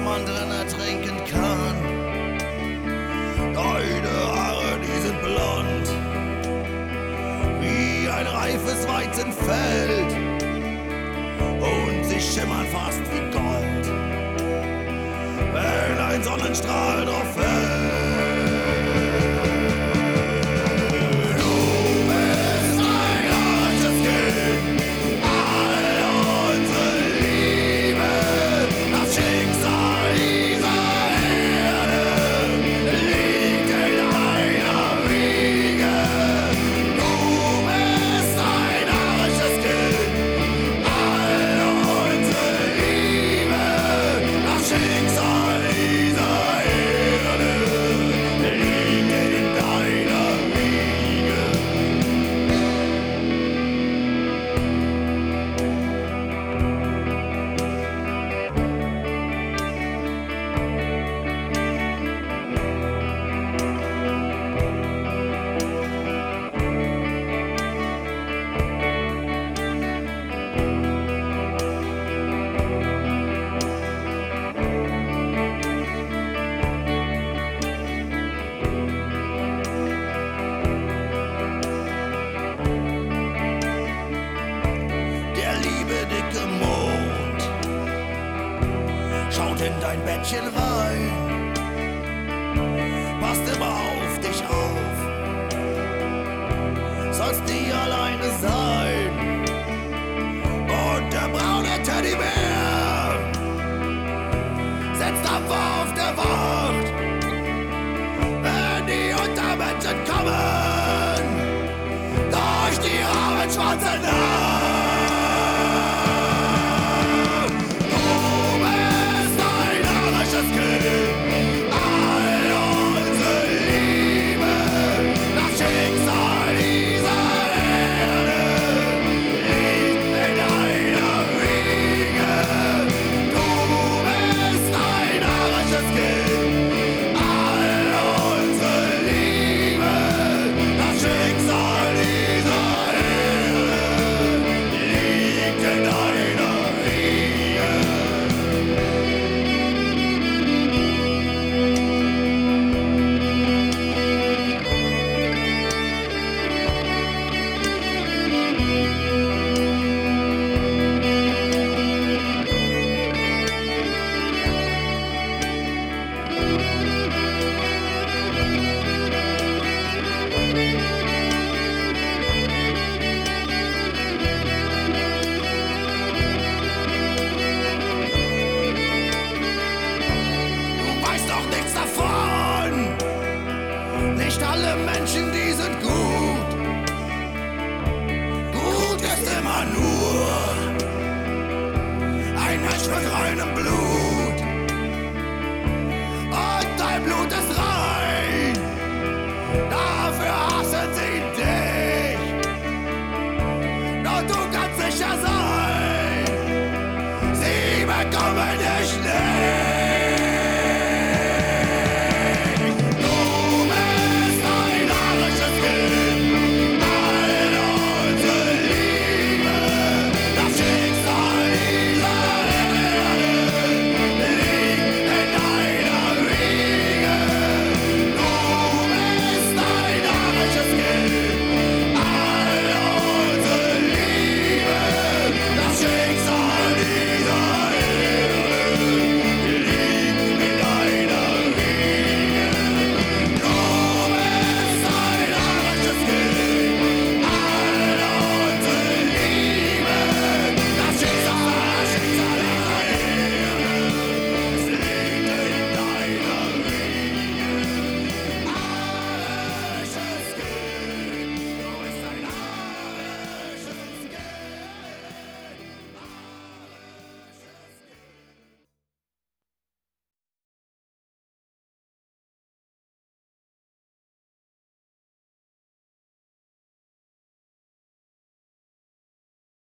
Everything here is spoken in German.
Man drin ertrinken kann. Deine Haare, die sind blond, wie ein reifes Weizenfeld und sie schimmern fast wie Gold wenn ein Sonnenstrahl drauf fällt. und in dein Bettchen rein. Passt immer auf dich auf, sollst nie alleine sein. Und der braune Teddybär setzt Dampfer auf der Wand. nur ein Mensch mit reinem Blut.